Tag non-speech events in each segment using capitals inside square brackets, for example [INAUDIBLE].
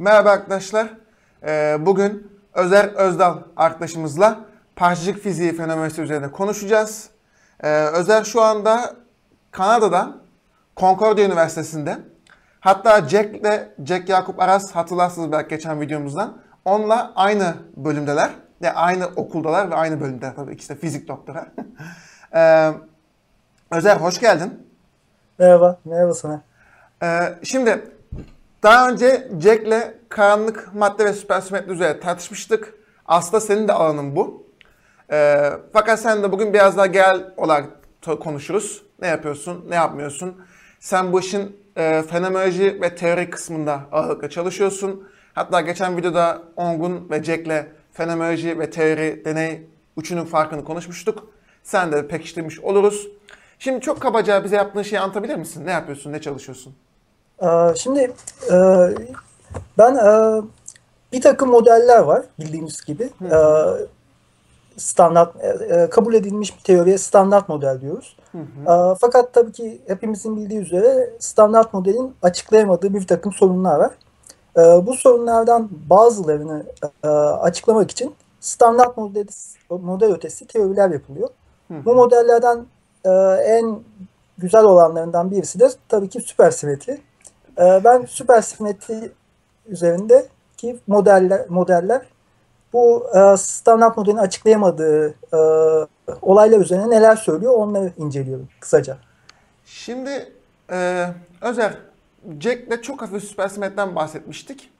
Merhaba arkadaşlar. Ee, bugün Özer Özdal arkadaşımızla parçacık fiziği fenomeni üzerine konuşacağız. Ee, Özer şu anda Kanada'da Concordia Üniversitesi'nde. Hatta Jack'le Jack Yakup Aras hatırlarsınız belki geçen videomuzdan. Onunla aynı bölümdeler. Yani aynı okuldalar ve aynı bölümde tabii ikisi de fizik doktora. [LAUGHS] ee, Özer hoş geldin. Merhaba, merhaba sana. Ee, şimdi daha önce Jack'le karanlık madde ve süpersimetri üzerine tartışmıştık. Aslında senin de alanın bu. Ee, fakat sen de bugün biraz daha genel olarak konuşuruz. Ne yapıyorsun, ne yapmıyorsun? Sen bu işin e, fenomenoloji ve teori kısmında ağırlıkla çalışıyorsun. Hatta geçen videoda Ongun ve Jack'le fenomenoloji ve teori deney üçünün farkını konuşmuştuk. Sen de pekiştirmiş oluruz. Şimdi çok kabaca bize yaptığın şeyi anlatabilir misin? Ne yapıyorsun, ne çalışıyorsun? Ee, şimdi e, ben e, bir takım modeller var bildiğiniz gibi. Hı. Ee, standart e, kabul edilmiş bir teoriye standart model diyoruz. Hı hı. Fakat tabii ki hepimizin bildiği üzere standart modelin açıklayamadığı bir takım sorunlar var. Bu sorunlardan bazılarını açıklamak için standart model, model ötesi teoriler yapılıyor. Hı hı. Bu modellerden en güzel olanlarından birisi de tabii ki süpersimetri. Ben süpersimetri üzerindeki modeller modeller bu e, standart modelin açıklayamadığı e, olaylar üzerine neler söylüyor onları inceliyorum kısaca. Şimdi e, Özer, Jack'le çok hafif süpersimetriden bahsetmiştik.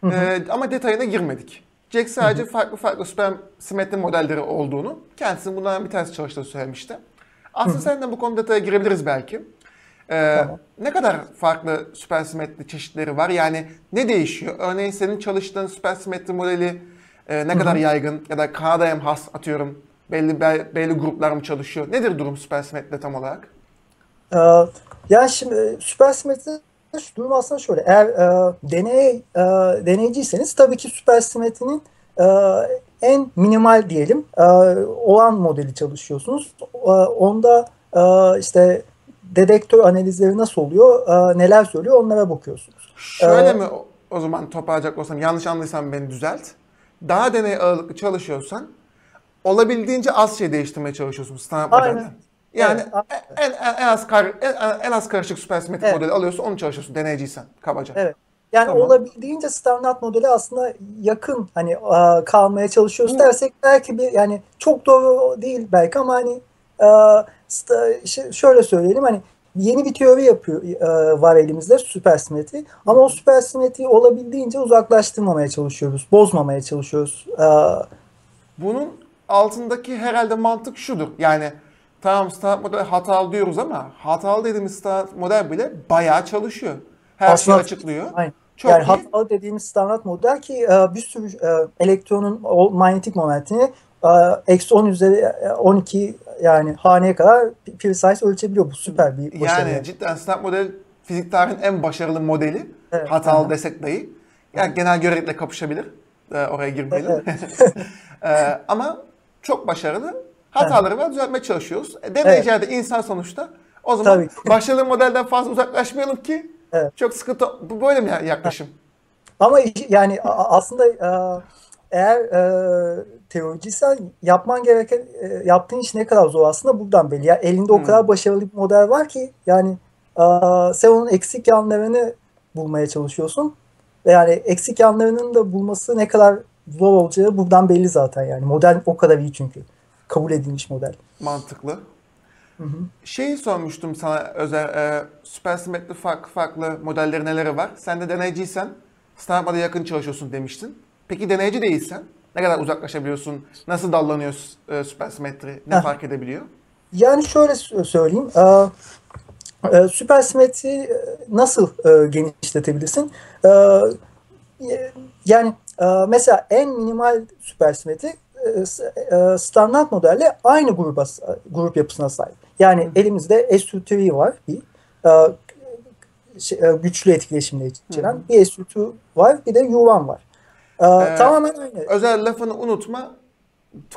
Hı hı. E, ama detayına girmedik. Jack sadece hı hı. farklı farklı süpersimetri modelleri olduğunu, kendisinin bundan bir tanesi çalıştığını söylemişti. Aslında seninle bu konuda detaya girebiliriz belki. Ee, tamam. Ne kadar farklı süpersimetri çeşitleri var? Yani ne değişiyor? Örneğin senin çalıştığın süpersimetri modeli e, ne Hı-hı. kadar yaygın ya da Kanada'ya mı has atıyorum belli belli gruplar mı çalışıyor? Nedir durum süpersimetride tam olarak? Ee, yani şimdi süpersimetride durum aslında şöyle. Eğer e, deney e, deneyciyseniz tabii ki süpersimetrinin e, en minimal diyelim e, olan modeli çalışıyorsunuz. E, onda e, işte dedektör analizleri nasıl oluyor, e, neler söylüyor onlara bakıyorsunuz. Şöyle ee, mi o zaman toparlayacak olsam yanlış anlıysam beni düzelt daha deney ağırlıklı çalışıyorsan olabildiğince az şey değiştirmeye çalışıyorsun standart modelden. Yani evet, en, en, en az kar, en, en az karışık süpersimetrik evet. modeli alıyorsun onu çalışıyorsun deneyciysen kabaca. Evet. Yani tamam. olabildiğince standart modeli aslında yakın hani kalmaya çalışıyoruz Hı. dersek belki bir yani çok doğru değil belki ama hani şöyle söyleyelim hani yeni bir teori yapıyor e, var elimizde süpersimetri. Ama o süpersimetriyi olabildiğince uzaklaştırmamaya çalışıyoruz. Bozmamaya çalışıyoruz. E, Bunun altındaki herhalde mantık şudur. Yani tamam standart model hatalı diyoruz ama hatalı dediğimiz standart model bile bayağı çalışıyor. Her şeyi açıklıyor. Aynen. Çok yani iyi. hatalı dediğimiz standart model ki e, bir sürü elektronun manyetik momentini eksi 10 üzeri 12 yani haneye kadar precise ölçebiliyor. Bu süper bir başarı. Yani cidden Snap model fizik tarihinin en başarılı modeli. Evet, Hatalı aynen. desek dahi. Yani genel görelilikle kapışabilir. Ee, oraya girmeyelim. Evet. [LAUGHS] ee, ama çok başarılı. Hataları var düzeltmeye çalışıyoruz. E, deneyicilerde evet. insan sonuçta. O zaman Tabii. başarılı modelden fazla uzaklaşmayalım ki evet. çok sıkıntı. Bu böyle mi yaklaşım? Ama yani aslında eğer e, teoriciysen yapman gereken e, yaptığın iş ne kadar zor aslında buradan belli. Yani elinde hmm. o kadar başarılı bir model var ki yani sen onun eksik yanlarını bulmaya çalışıyorsun. Ve yani eksik yanlarının da bulması ne kadar zor olacağı buradan belli zaten yani. Model o kadar iyi çünkü. Kabul edilmiş model. Mantıklı. Hı hı. Şeyi sormuştum sana özel e, süpersimetri farklı farklı modelleri neleri var? Sen de deneyciysen standartlara yakın çalışıyorsun demiştin. Peki deneyici değilsen ne kadar uzaklaşabiliyorsun? Nasıl dallanıyor e, süpersimetri? Ne Heh. fark edebiliyor? Yani şöyle söyleyeyim. E, e, süpersimetri e, nasıl e, genişletebilirsin? E, yani e, mesela en minimal süpersimetri e, e, standart modelle aynı gruba grup yapısına sahip. Yani Hı. elimizde SU3 var bir e, şey, e, güçlü etkileşimle içeren Hı. bir SU2 var bir de U1 var. Ee, ee, tamamen aynı. Özel lafını unutma.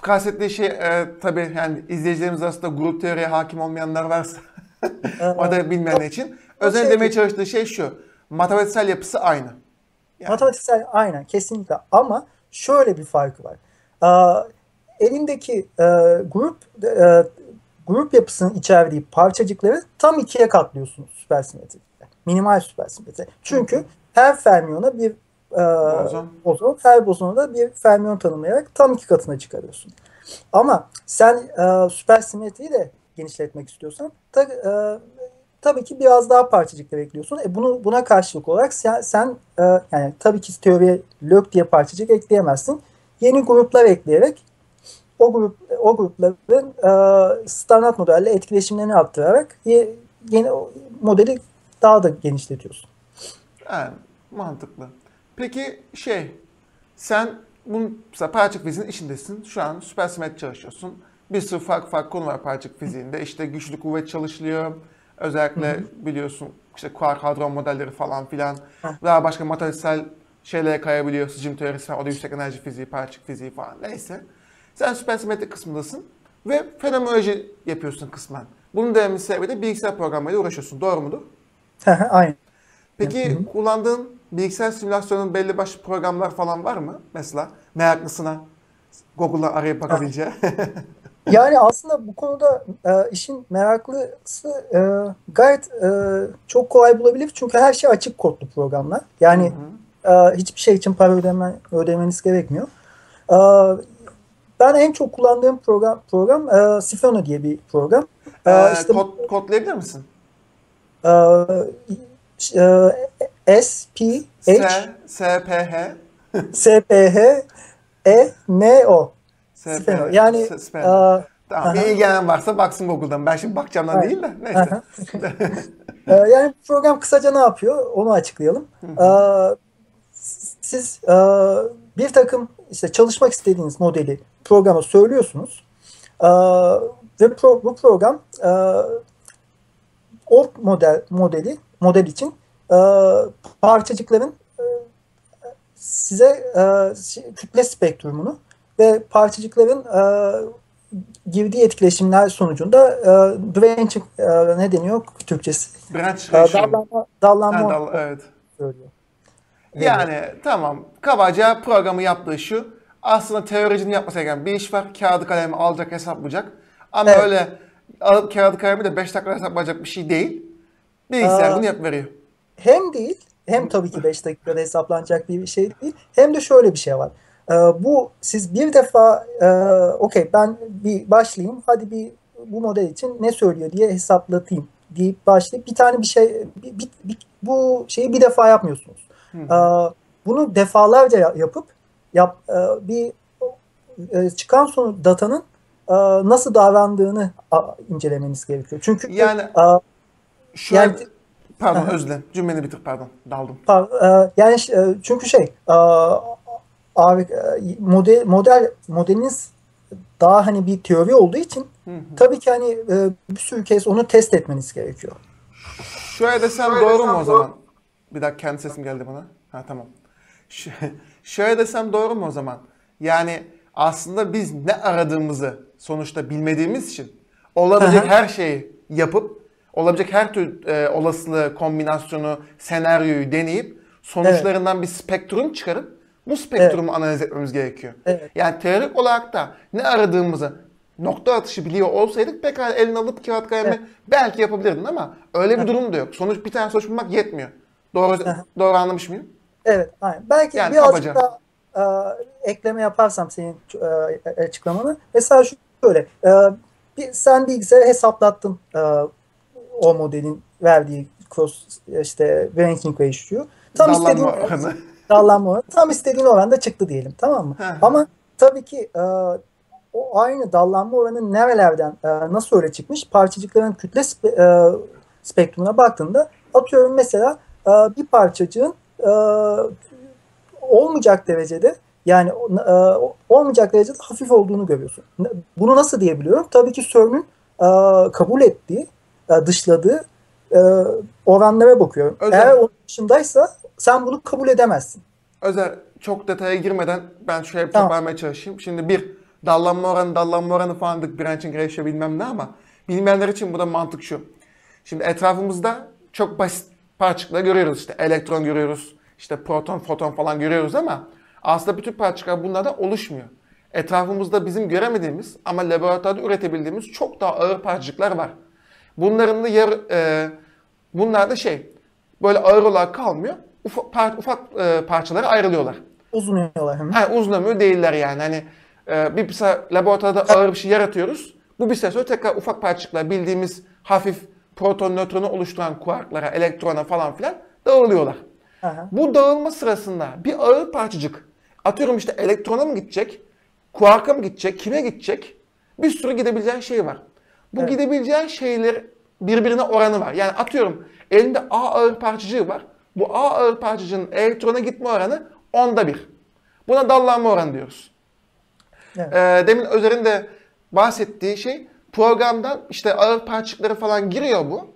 Kastettiği şey e, tabii yani izleyicilerimiz arasında grup teoriye hakim olmayanlar varsa [LAUGHS] o da bilmeyenler için. Özel şey demeye çalıştığı şey şu. Matematiksel yapısı aynı. Yani. Matematiksel aynen kesinlikle ama şöyle bir farkı var. Aa, elindeki e, grup e, grup yapısının içerdiği parçacıkları tam ikiye katlıyorsunuz süpersimetrikte. Minimal süpersimetri. Çünkü her fermiyona bir Bozon. bozon, her bozona da bir fermiyon tanımlayarak tam iki katına çıkarıyorsun. Ama sen e, süpersimetriyi de genişletmek istiyorsan ta, e, tabii ki biraz daha parçacıklar ekliyorsun. E bunu buna karşılık olarak sen, sen e, yani tabii ki teoriye lök diye parçacık ekleyemezsin. Yeni gruplar ekleyerek o grup o grupların e, standart modelle etkileşimlerini arttırarak ye, yeni modeli daha da genişletiyorsun. Yani mantıklı. Peki şey, sen bunun mesela parçacık fiziğinin içindesin. Şu an süpersimetri çalışıyorsun. Bir sürü farklı farklı konu var parçacık fiziğinde. İşte güçlü kuvvet çalışılıyor. Özellikle biliyorsun işte kuark hadron modelleri falan filan. Daha başka matematiksel şeylere kayabiliyor. Sıcım teorisi falan. O da yüksek enerji fiziği, parçacık fiziği falan. Neyse. Sen süpersimetri kısmındasın ve fenomenoloji yapıyorsun kısmen. Bunun da sebebi de bilgisayar programlarıyla uğraşıyorsun. Doğru mudur? Aynen. Peki kullandığın bilgisayar simülasyonun belli başlı programlar falan var mı? Mesela meraklısına Google'a arayıp bakabileceği. [LAUGHS] Yani aslında bu konuda e, işin meraklısı e, gayet e, çok kolay bulabilir çünkü her şey açık kodlu programlar. Yani e, hiçbir şey için para ödeme, ödemeniz gerekmiyor. E, ben en çok kullandığım program program e, Sifona diye bir program. E, Ee, işte kod, kodlayabilir misin? e, e, S P H S, P, H, S P H E M O. S, P, Sifeno. Yani S- P, e, Tamam. Bir aha. ilgilenen varsa baksın Google'dan. Ben şimdi bakacağımdan Aynen. değil de. Neyse. Ee, [LAUGHS] yani program kısaca ne yapıyor onu açıklayalım. Ee, siz e, bir takım işte çalışmak istediğiniz modeli programa söylüyorsunuz. Ve bu program e, o model modeli model için e, parçacıkların e, size e, kütle spektrumunu ve parçacıkların e, girdiği etkileşimler sonucunda e, branching e, ne deniyor Türkçesi? Branch E, dallanma, dallanma dal- evet. söylüyor. Yani tamam. Kabaca programı yaptığı şu. Aslında teoricinin yapması gereken bir iş var. Kağıdı kalemi alacak, hesaplayacak. Ama Evet. öyle alıp kağıdı kalemi de 5 dakikada hesaplayacak bir şey değil. Bilgisayar Aa. bunu yapıp veriyor. Hem değil, hem tabii ki 5 dakikada hesaplanacak bir şey değil. Hem de şöyle bir şey var. Ee, bu siz bir defa e, okey ben bir başlayayım hadi bir bu model için ne söylüyor diye hesaplatayım deyip başlayıp bir tane bir şey bir, bir- bir- bu şeyi bir defa yapmıyorsunuz. Ee, bunu defalarca ya- yapıp yap e, bir e, çıkan sonu datanın e, nasıl davrandığını incelemeniz gerekiyor. Çünkü Yani Şöyle, Yani- pardon Aha. dilerim. Cümleni bitir pardon. Daldım. E, yani e, çünkü şey e, abi model model modeliniz daha hani bir teori olduğu için tabii ki hani bir sürü kez onu test etmeniz gerekiyor. Şöyle desem doğru mu o zaman? Bir dakika kendi sesim geldi bana. Ha tamam. Ş- Şöyle desem doğru mu o zaman? Yani aslında biz ne aradığımızı sonuçta bilmediğimiz için olabilecek her şeyi yapıp olabilecek her tür e, olasılığı, kombinasyonu, senaryoyu deneyip sonuçlarından bir spektrum çıkarıp bu spektrumu analiz etmemiz gerekiyor. Evet. Yani teorik olarak da ne aradığımızı nokta atışı biliyor olsaydık pekala eline alıp kağıt kalemi belki yapabilirdin ama öyle bir durum da yok. Sonuç bir tane sonuç bulmak yetmiyor. Doğru doğru anlamış mıyım? Evet, aynen. Belki Yani birazcık daha e, ekleme yaparsam senin e, açıklamanı. Mesela şu böyle, e, bir, sen bilgisayara hesaplattın e, o modelin verdiği cross işte ranking ratio. Tam istediğin oranı. [LAUGHS] dallanma tam istediğin oranda çıktı diyelim tamam mı? Ama tabii ki e, o aynı dallanma oranı nerelerden e, nasıl öyle çıkmış? Parçacıkların kütle spe- e, spektrumuna baktığında atıyorum mesela e, bir parçacığın e, olmayacak derecede yani e, olmayacak derecede hafif olduğunu görüyorsun. Bunu nasıl diyebiliyorum? Tabii ki CERN'ün e, kabul ettiği, dışladığı e, oranlara bakıyorum. Özel- Eğer onun dışındaysa sen bunu kabul edemezsin. Özel çok detaya girmeden ben şöyle bir Tamam. toparlamaya çalışayım. Şimdi bir dallanma oranı, dallanma oranı falan dedik, branching ratio bilmem ne ama bilmeyenler için bu da mantık şu. Şimdi etrafımızda çok basit parçacıklar görüyoruz işte elektron görüyoruz, işte proton, foton falan görüyoruz ama aslında bütün parçacıklar bunlardan oluşmuyor. Etrafımızda bizim göremediğimiz ama laboratuvarda üretebildiğimiz çok daha ağır parçacıklar var. Bunların da yer, e, bunlar da şey böyle ağır olarak kalmıyor. Ufak, par, ufak e, parçalara ayrılıyorlar. Uzunuyorlar hem. Ha, uzun ömürlü değiller yani. Hani e, bir mesela laboratuvarda ağır bir şey yaratıyoruz. Bu bir süre sonra tekrar ufak parçacıklar bildiğimiz hafif proton nötronu oluşturan kuarklara, elektrona falan filan dağılıyorlar. Aha. Bu dağılma sırasında bir ağır parçacık atıyorum işte elektrona mı gidecek, kuarka mı gidecek, kime gidecek? Bir sürü gidebileceği şey var. Bu Evet. gidebileceği şeyler birbirine oranı var. Yani atıyorum elinde A ağır parçacığı var. Bu A ağır parçacığın elektrona gitme oranı onda bir. Buna dallanma oranı diyoruz. Evet. Ee, demin Özer'in de bahsettiği şey programdan işte ağır parçacıkları falan giriyor bu.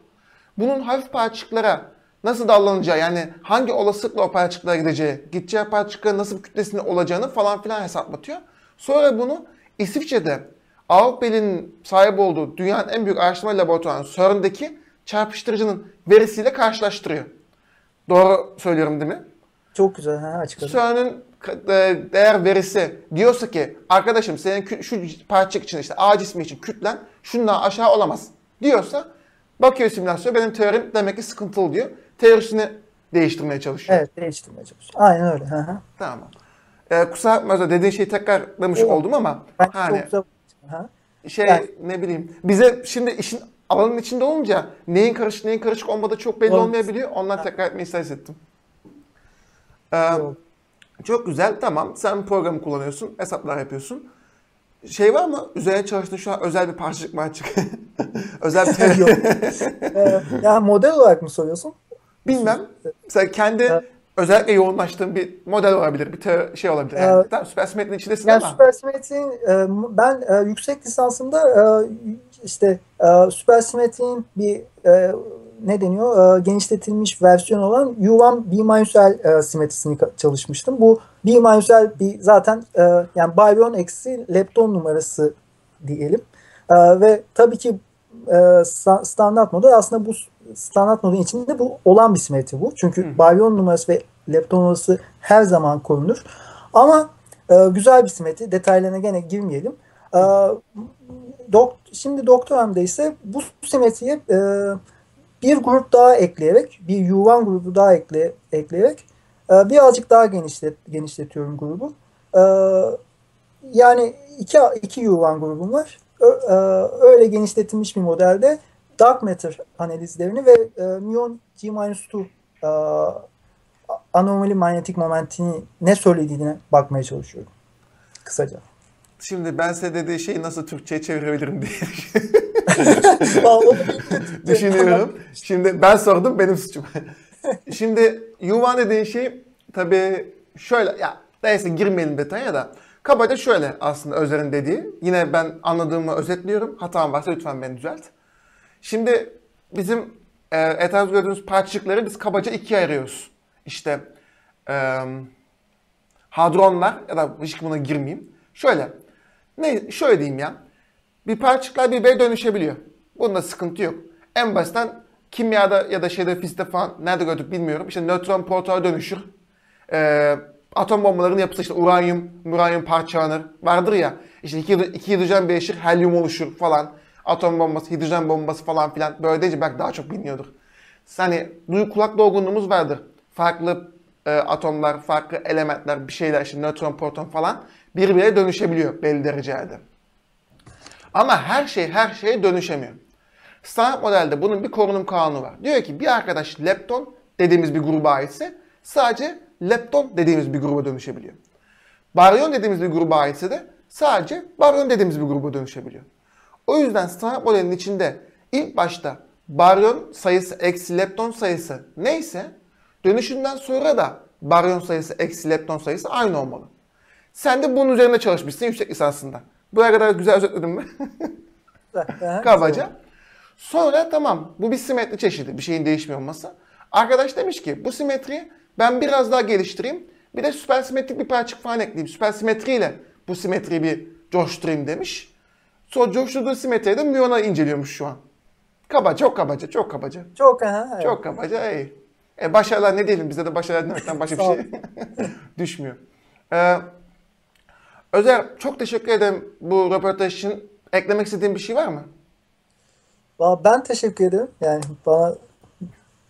Bunun hafif parçacıklara nasıl dallanacağı yani hangi olasılıkla o parçacıklara gideceği, gideceği parçacıkların nasıl bir kütlesinde olacağını falan filan hesaplatıyor. Sonra bunu İsviçre'de Avrupa'nın sahip olduğu dünyanın en büyük araştırma laboratuvarı CERN'deki çarpıştırıcının verisiyle karşılaştırıyor. Doğru söylüyorum değil mi? Çok güzel ha, açıkladın. CERN'ün e, değer verisi diyorsa ki arkadaşım senin şu parçacık için işte A cismi için kütlen şundan aşağı olamaz diyorsa bakıyor simülasyon benim teorim demek ki sıkıntılı diyor. Teorisini değiştirmeye çalışıyor. Evet değiştirmeye çalışıyor. Aynen öyle. Hı hı. Tamam. Ee, kusura bakma dediğin şeyi tekrarlamış Yok. oldum ama Bence hani çok güzel. Ha. şey Yani- ne bileyim bize şimdi işin alanın içinde olunca neyin karışık neyin karışık olmadığı çok belli Evet. olmayabiliyor. Ondan tekrar etmeyi ister hissettim. Ee, Yok. çok güzel tamam sen programı kullanıyorsun hesaplar yapıyorsun. Şey var mı? Üzerine çalıştığın şu an özel bir parçacık marçık. [LAUGHS] özel bir teori. [LAUGHS] Yok. [LAUGHS] Ee, ya model olarak mı soruyorsun? Bilmem. Sen kendi. Özellikle yoğunlaştığın bir model olabilir. Bir şey olabilir. Yani, Evet. tamam süpersimetrin içindesin Yani ama. süpersimetriğin e, ben e, yüksek lisansımda e, işte e, süpersimetriğin bir e, ne deniyor? E, genişletilmiş versiyon olan U1 B-L e, simetrisini çalışmıştım. Bu B-L bir zaten e, yani baryon eksi lepton numarası diyelim. E, ve tabii ki e, sta- standart model aslında bu standart modelin içinde bu olan bir simetri bu. Çünkü baryon numarası ve lepton numarası her zaman korunur. Ama e, güzel bir simetri. Detaylarına gene girmeyelim. E, dok, şimdi doktoramda ise bu simetriye e, bir grup daha ekleyerek, bir U1 grubu daha ekle, ekleyerek e, birazcık daha genişlet, genişletiyorum grubu. E, yani iki, iki U1 grubum var. Ö- e, öyle genişletilmiş bir modelde dark matter analizlerini ve e, muon G-2 e, anomali manyetik momentini ne söylediğine bakmaya çalışıyorum. Kısaca. Şimdi ben size dediği şeyi nasıl Türkçe'ye çevirebilirim diye [LAUGHS] düşünüyorum. Şimdi ben sordum benim suçum. [LAUGHS] Şimdi yuvan dediğin şey tabii şöyle ya neyse girmeyelim detaya da kabaca şöyle aslında Özer'in dediği. Yine ben anladığımı özetliyorum. Hatam varsa lütfen beni düzelt. Şimdi bizim e, etrafta gördüğümüz parçacıkları biz kabaca ikiye ayırıyoruz. İşte e, hadronlar ya da hiç buna girmeyeyim. Şöyle. Ne şöyle diyeyim ya. Bir parçacıklar birbirine dönüşebiliyor. Bunda sıkıntı yok. En basitten kimyada ya da şeyde fizikte falan nerede gördük bilmiyorum. İşte nötron protona dönüşür. Ee, atom bombalarının yapısı işte uranyum, uranyum parçalanır. Vardır ya işte iki, iki hidrojen birleşir, helyum oluşur falan. Atom bombası, hidrojen bombası falan filan. Böyle deyince belki daha çok biliniyordur. Hani duyu kulak dolgunluğumuz vardır. Farklı e, atomlar, farklı elementler, bir şeyler işte nötron, proton falan birbirine dönüşebiliyor belli derecelerde. Ama her şey her şeye dönüşemiyor. Standart modelde bunun bir korunum kanunu var. Diyor ki bir arkadaş lepton dediğimiz bir gruba aitse sadece lepton dediğimiz bir gruba dönüşebiliyor. Baryon dediğimiz bir gruba aitse de sadece baryon dediğimiz bir gruba dönüşebiliyor. O yüzden standart modelin içinde ilk başta baryon sayısı eksi lepton sayısı neyse dönüşümden sonra da baryon sayısı eksi lepton sayısı aynı olmalı. Sen de bunun üzerine çalışmışsın yüksek lisansında. Buraya kadar güzel özetledim mi? [LAUGHS] Kabaca. Sonra tamam bu bir simetri çeşidi bir şeyin değişmiyor olması. Arkadaş demiş ki bu simetriyi ben biraz daha geliştireyim. Bir de süpersimetrik bir parçacık falan ekleyeyim. Süpersimetriyle bu simetriyi bir coşturayım demiş. Sonra coşturduğu simetriyi de miyona inceliyormuş şu an. Kabaca, çok kabaca, çok kabaca. Çok aha. evet. Çok kabaca, iyi. E, başarılar ne diyelim bize de başarılar demekten başka bir [LAUGHS] şey [LAUGHS] düşmüyor. Ee, Özer çok teşekkür ederim bu röportaj için. Eklemek istediğin bir şey var mı? Ben teşekkür ederim. Yani bana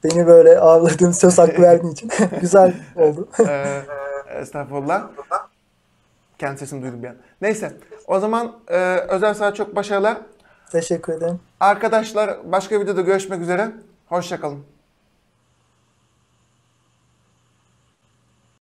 beni böyle ağırladığın söz hakkı verdiğin için [LAUGHS] güzel oldu. Ee, estağfurullah. Kendi sesimi duydum bir an. Neyse. O zaman e, Özer sana çok başarılar. Teşekkür ederim. Arkadaşlar başka videoda görüşmek üzere. Hoşçakalın.